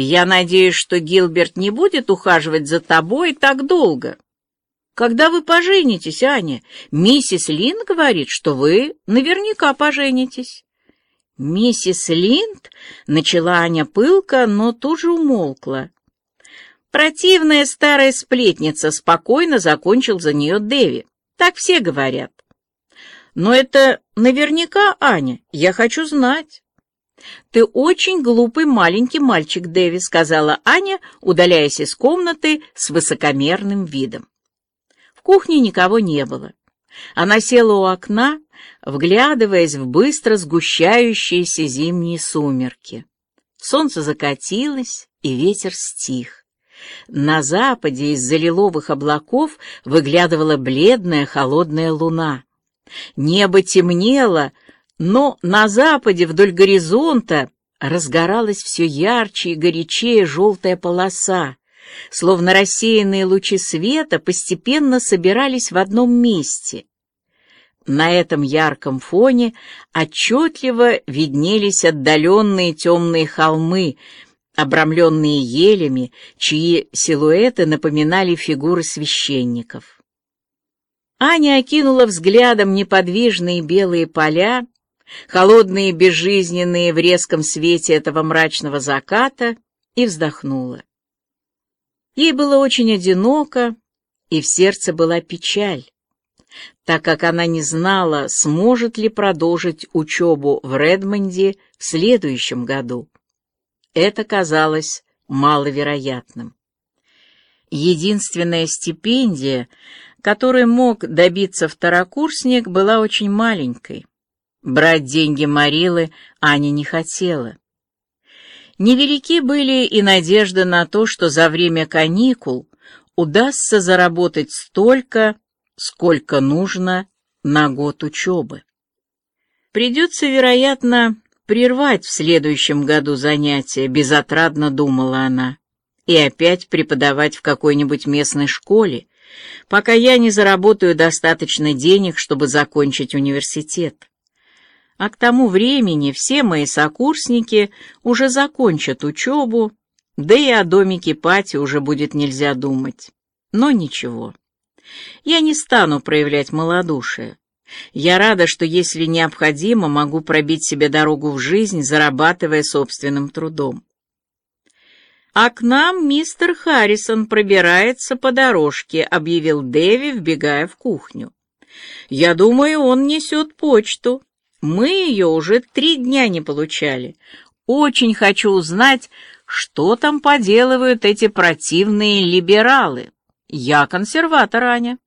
Я надеюсь, что Гилберт не будет ухаживать за тобой так долго. Когда вы поженитесь, Аня? Миссис Линд говорит, что вы наверняка поженитесь. Миссис Линд начала Аня пылко, но тут же умолкла. Противная старая сплетница спокойно закончил за нее Дэви. Так все говорят. Но это наверняка, Аня, я хочу знать. «Ты очень глупый маленький мальчик, Дэви», — сказала Аня, удаляясь из комнаты с высокомерным видом. В кухне никого не было. Она села у окна, вглядываясь в быстро сгущающиеся зимние сумерки. Солнце закатилось, и ветер стих. На западе из-за лиловых облаков выглядывала бледная холодная луна. Небо темнело, но на западе вдоль горизонта разгоралась все ярче и горячее желтая полоса, словно рассеянные лучи света постепенно собирались в одном месте. На этом ярком фоне отчетливо виднелись отдаленные темные холмы, обрамленные елями, чьи силуэты напоминали фигуры священников. Аня окинула взглядом неподвижные белые поля, холодные, безжизненные в резком свете этого мрачного заката, и вздохнула. Ей было очень одиноко, и в сердце была печаль, так как она не знала, сможет ли продолжить учебу в Редмонде в следующем году. Это казалось маловероятным. Единственная стипендия, которой мог добиться второкурсник, была очень маленькой. Брать деньги Марилы Аня не хотела. Невелики были и надежды на то, что за время каникул удастся заработать столько, сколько нужно на год учебы. Придется, вероятно, прервать в следующем году занятия, безотрадно думала она, и опять преподавать в какой-нибудь местной школе, пока я не заработаю достаточно денег, чтобы закончить университет а к тому времени все мои сокурсники уже закончат учебу, да и о домике Пати уже будет нельзя думать. Но ничего. Я не стану проявлять малодушие. Я рада, что, если необходимо, могу пробить себе дорогу в жизнь, зарабатывая собственным трудом. «А к нам мистер Харрисон пробирается по дорожке», — объявил Дэви, вбегая в кухню. «Я думаю, он несет почту». Мы ее уже три дня не получали. Очень хочу узнать, что там поделывают эти противные либералы. Я консерватор, Аня.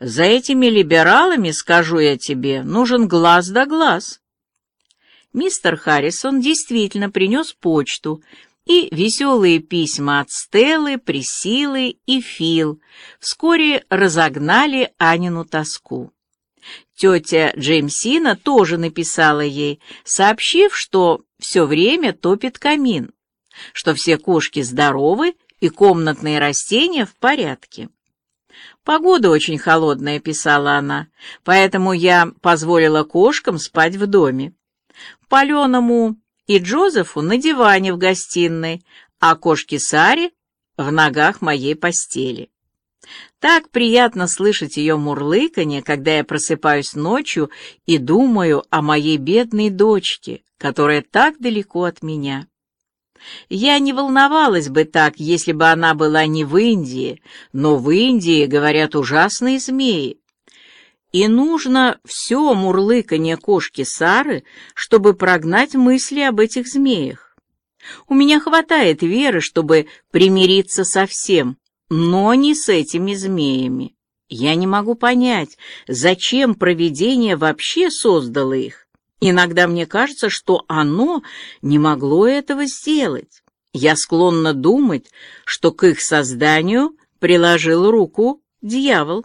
За этими либералами, скажу я тебе, нужен глаз да глаз. Мистер Харрисон действительно принес почту, и веселые письма от Стеллы, Присилы и Фил вскоре разогнали Анину тоску. Тетя Джеймсина тоже написала ей, сообщив, что все время топит камин, что все кошки здоровы и комнатные растения в порядке. «Погода очень холодная», — писала она, «поэтому я позволила кошкам спать в доме. Паленому и Джозефу на диване в гостиной, а кошке Саре в ногах моей постели». Так приятно слышать ее мурлыканье, когда я просыпаюсь ночью и думаю о моей бедной дочке, которая так далеко от меня. Я не волновалась бы так, если бы она была не в Индии, но в Индии, говорят, ужасные змеи. И нужно все мурлыканье кошки Сары, чтобы прогнать мысли об этих змеях. У меня хватает веры, чтобы примириться со всем, но не с этими змеями. Я не могу понять, зачем провидение вообще создало их. Иногда мне кажется, что оно не могло этого сделать. Я склонна думать, что к их созданию приложил руку дьявол.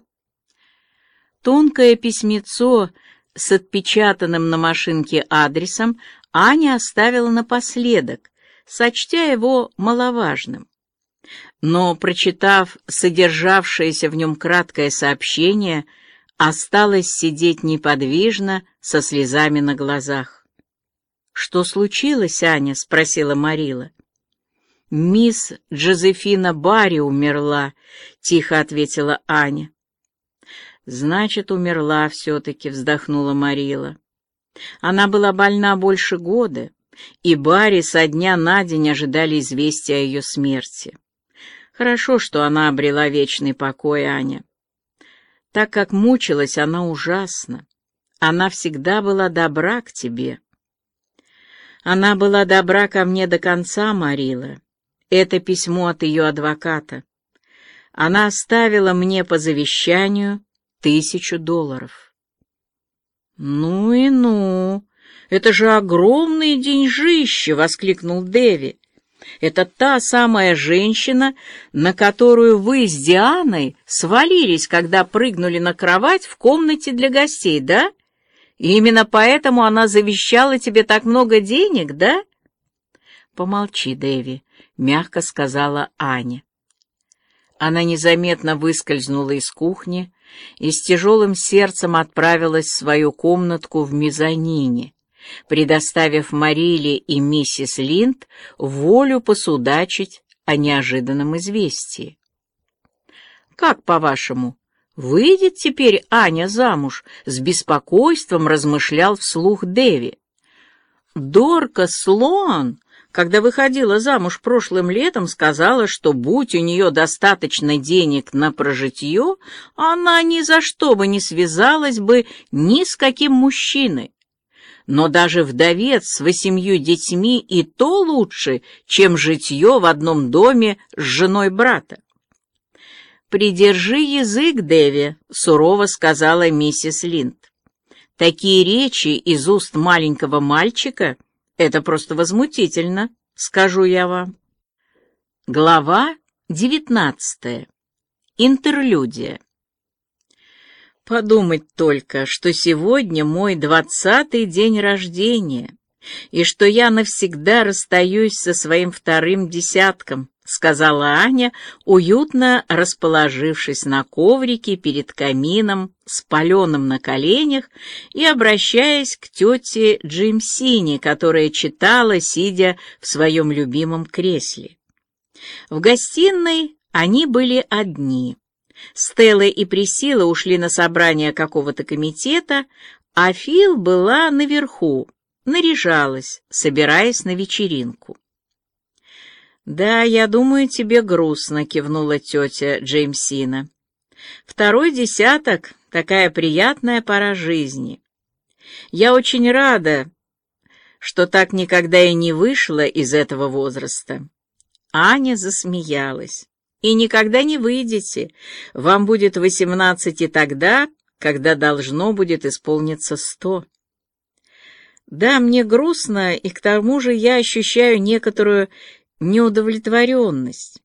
Тонкое письмецо с отпечатанным на машинке адресом Аня оставила напоследок, сочтя его маловажным но, прочитав содержавшееся в нем краткое сообщение, осталась сидеть неподвижно со слезами на глазах. «Что случилось, Аня?» — спросила Марила. Мисс Джозефина Барри умерла, — тихо ответила Аня. Значит, умерла все-таки, вздохнула Марила. Она была больна больше года, и Барри со дня на день ожидали известия о ее смерти. Хорошо, что она обрела вечный покой, Аня. Так как мучилась она ужасно. Она всегда была добра к тебе. Она была добра ко мне до конца, Марила. Это письмо от ее адвоката. Она оставила мне по завещанию тысячу долларов. «Ну и ну! Это же огромные деньжища!» — воскликнул Дэви. «Это та самая женщина, на которую вы с Дианой свалились, когда прыгнули на кровать в комнате для гостей, да? И именно поэтому она завещала тебе так много денег, да?» «Помолчи, Дэви», — мягко сказала Аня. Она незаметно выскользнула из кухни, и с тяжелым сердцем отправилась в свою комнатку в мезонине, предоставив Мариле и миссис Линд волю посудачить о неожиданном известии. «Как, по-вашему, выйдет теперь Аня замуж?» — с беспокойством размышлял вслух Дэви. «Дорка Слоан когда выходила замуж прошлым летом, сказала, что будь у нее достаточно денег на прожитье, она ни за что бы не связалась бы ни с каким мужчиной. Но даже вдовец с восемью детьми и то лучше, чем житье в одном доме с женой брата. «Придержи язык, Дэви», — сурово сказала миссис Линд. «Такие речи из уст маленького мальчика — это просто возмутительно, скажу я вам. Глава девятнадцатая. Интерлюдия. Подумать только, что сегодня мой двадцатый день рождения, и что я навсегда расстаюсь со своим вторым десятком, — сказала Аня, уютно расположившись на коврике перед камином с паленым на коленях и обращаясь к тете Джимсине, которая читала, сидя в своем любимом кресле. В гостиной они были одни. Стелла и Присила ушли на собрание какого-то комитета, а Фил была наверху, наряжалась, собираясь на вечеринку. «Да, я думаю, тебе грустно», — кивнула тетя Джеймсина. «Второй десяток — такая приятная пора жизни. Я очень рада, что так никогда и не вышла из этого возраста». Аня засмеялась. «И никогда не выйдете. Вам будет восемнадцать и тогда, когда должно будет исполниться сто». «Да, мне грустно, и к тому же я ощущаю некоторую неудовлетворенность.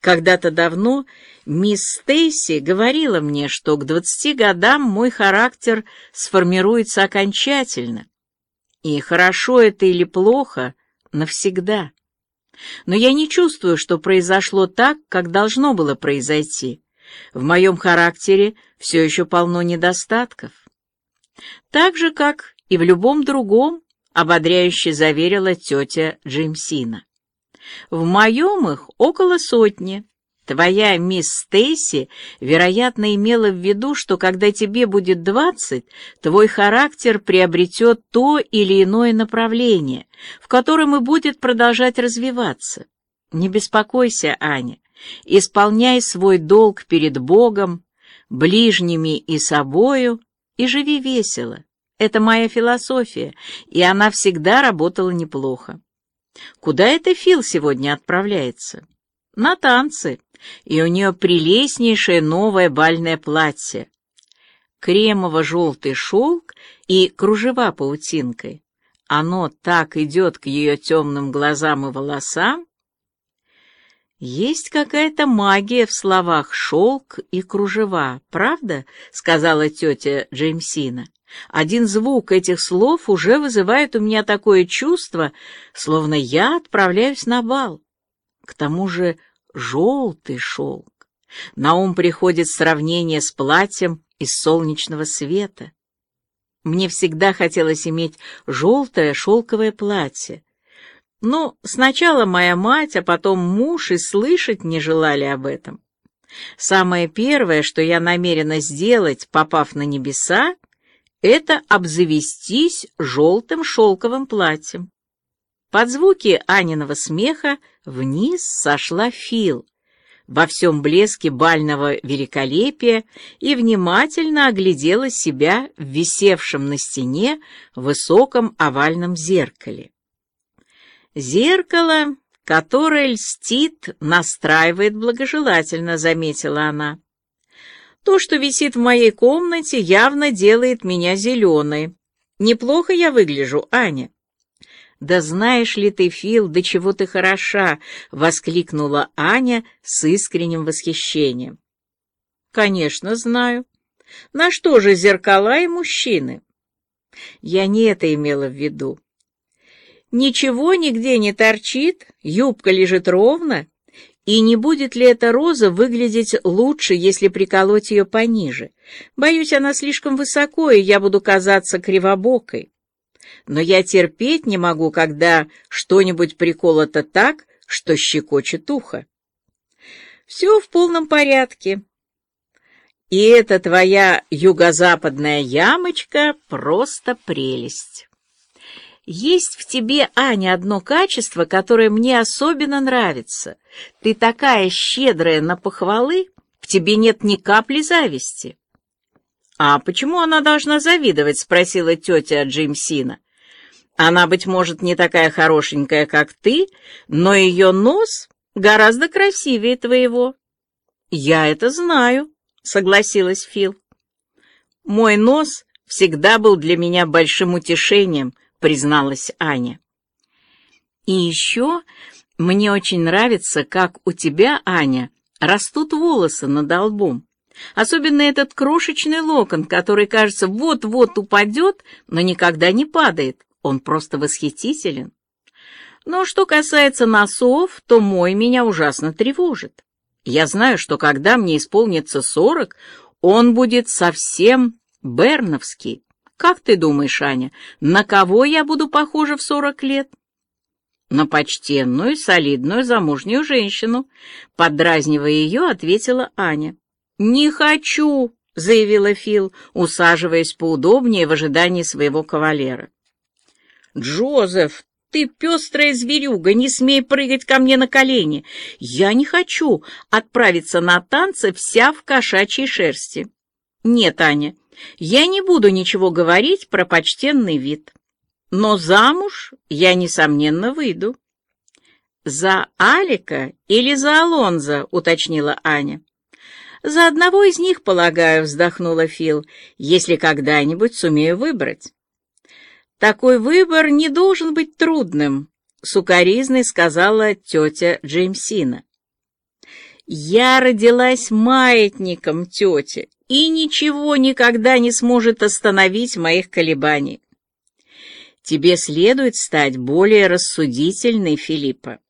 Когда-то давно мисс Стейси говорила мне, что к двадцати годам мой характер сформируется окончательно. И хорошо это или плохо, навсегда. Но я не чувствую, что произошло так, как должно было произойти. В моем характере все еще полно недостатков. Так же, как и в любом другом, ободряюще заверила тетя Джеймсина. В моем их около сотни. Твоя мисс Стейси, вероятно, имела в виду, что когда тебе будет двадцать, твой характер приобретет то или иное направление, в котором и будет продолжать развиваться. Не беспокойся, Аня, исполняй свой долг перед Богом, ближними и собою, и живи весело. Это моя философия, и она всегда работала неплохо. Куда это Фил сегодня отправляется? На танцы, и у нее прелестнейшее новое бальное платье. Кремово-желтый шелк и кружева паутинкой. Оно так идет к ее темным глазам и волосам. Есть какая-то магия в словах «шелк» и «кружева», правда? — сказала тетя Джеймсина. Один звук этих слов уже вызывает у меня такое чувство, словно я отправляюсь на бал. К тому же желтый шелк. На ум приходит сравнение с платьем из солнечного света. Мне всегда хотелось иметь желтое шелковое платье. Но сначала моя мать, а потом муж и слышать не желали об этом. Самое первое, что я намерена сделать, попав на небеса, это обзавестись желтым шелковым платьем. Под звуки Аниного смеха вниз сошла Фил во всем блеске бального великолепия и внимательно оглядела себя в висевшем на стене высоком овальном зеркале. Зеркало, которое льстит, настраивает благожелательно, заметила она. То, что висит в моей комнате, явно делает меня зеленой. Неплохо я выгляжу, Аня. «Да знаешь ли ты, Фил, до чего ты хороша!» — воскликнула Аня с искренним восхищением. «Конечно, знаю. На что же зеркала и мужчины?» Я не это имела в виду. Ничего нигде не торчит, юбка лежит ровно, и не будет ли эта роза выглядеть лучше, если приколоть ее пониже? Боюсь, она слишком высоко, и я буду казаться кривобокой. Но я терпеть не могу, когда что-нибудь приколото так, что щекочет ухо. Все в полном порядке. И эта твоя юго-западная ямочка просто прелесть. Есть в тебе, Аня, одно качество, которое мне особенно нравится. Ты такая щедрая на похвалы, в тебе нет ни капли зависти. «А почему она должна завидовать?» — спросила тетя Джеймсина. «Она, быть может, не такая хорошенькая, как ты, но ее нос гораздо красивее твоего». «Я это знаю», — согласилась Фил. «Мой нос всегда был для меня большим утешением», призналась Аня. И еще мне очень нравится, как у тебя, Аня, растут волосы над лбом. Особенно этот крошечный локон, который, кажется, вот-вот упадет, но никогда не падает. Он просто восхитителен. Но что касается носов, то мой меня ужасно тревожит. Я знаю, что когда мне исполнится сорок, он будет совсем берновский. Как ты думаешь, Аня, на кого я буду похожа в сорок лет? На почтенную, солидную, замужнюю женщину. Подразнивая ее, ответила Аня. Не хочу, заявила Фил, усаживаясь поудобнее в ожидании своего кавалера. Джозеф, ты пестрая зверюга, не смей прыгать ко мне на колени. Я не хочу отправиться на танцы вся в кошачьей шерсти. Нет, Аня, я не буду ничего говорить про почтенный вид, но замуж я, несомненно, выйду. «За Алика или за Алонза?» — уточнила Аня. «За одного из них, полагаю», — вздохнула Фил, — «если когда-нибудь сумею выбрать». «Такой выбор не должен быть трудным», — сукоризной сказала тетя Джеймсина. «Я родилась маятником, тетя, и ничего никогда не сможет остановить моих колебаний. Тебе следует стать более рассудительной, Филиппа.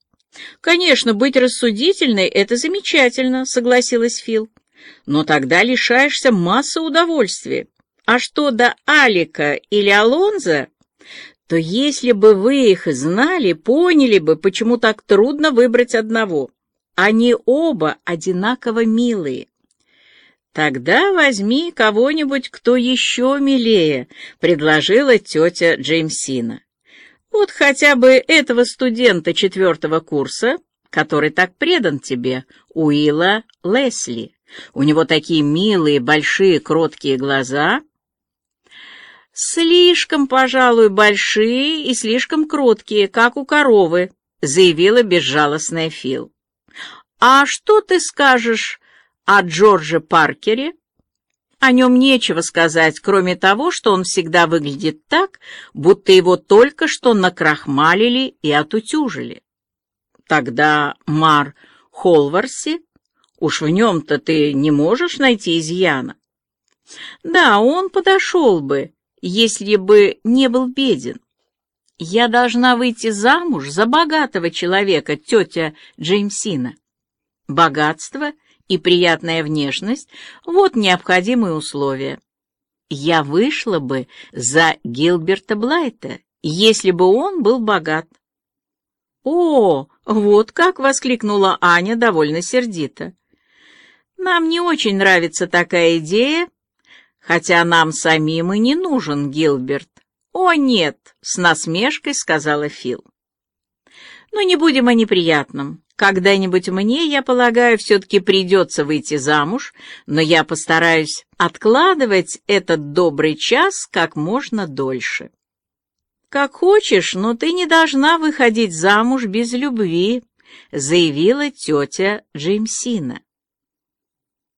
Конечно, быть рассудительной — это замечательно, согласилась Фил. Но тогда лишаешься массы удовольствия. А что до Алика или Алонза, то если бы вы их знали, поняли бы, почему так трудно выбрать одного. Они оба одинаково милые. «Тогда возьми кого-нибудь, кто еще милее», — предложила тетя Джеймсина. «Вот хотя бы этого студента четвертого курса, который так предан тебе, Уилла Лесли. У него такие милые, большие, кроткие глаза». «Слишком, пожалуй, большие и слишком кроткие, как у коровы», — заявила безжалостная Фил. «А что ты скажешь о Джордже Паркере? О нем нечего сказать, кроме того, что он всегда выглядит так, будто его только что накрахмалили и отутюжили. Тогда Мар Холварси, уж в нем-то ты не можешь найти изъяна. Да, он подошел бы, если бы не был беден. Я должна выйти замуж за богатого человека, тетя Джеймсина. Богатство — и приятная внешность — вот необходимые условия. Я вышла бы за Гилберта Блайта, если бы он был богат. «О, вот как!» — воскликнула Аня довольно сердито. «Нам не очень нравится такая идея, хотя нам самим и не нужен Гилберт». «О, нет!» — с насмешкой сказала Фил. «Ну, не будем о неприятном. Когда-нибудь мне, я полагаю, все-таки придется выйти замуж, но я постараюсь откладывать этот добрый час как можно дольше». «Как хочешь, но ты не должна выходить замуж без любви», — заявила тетя Джеймсина.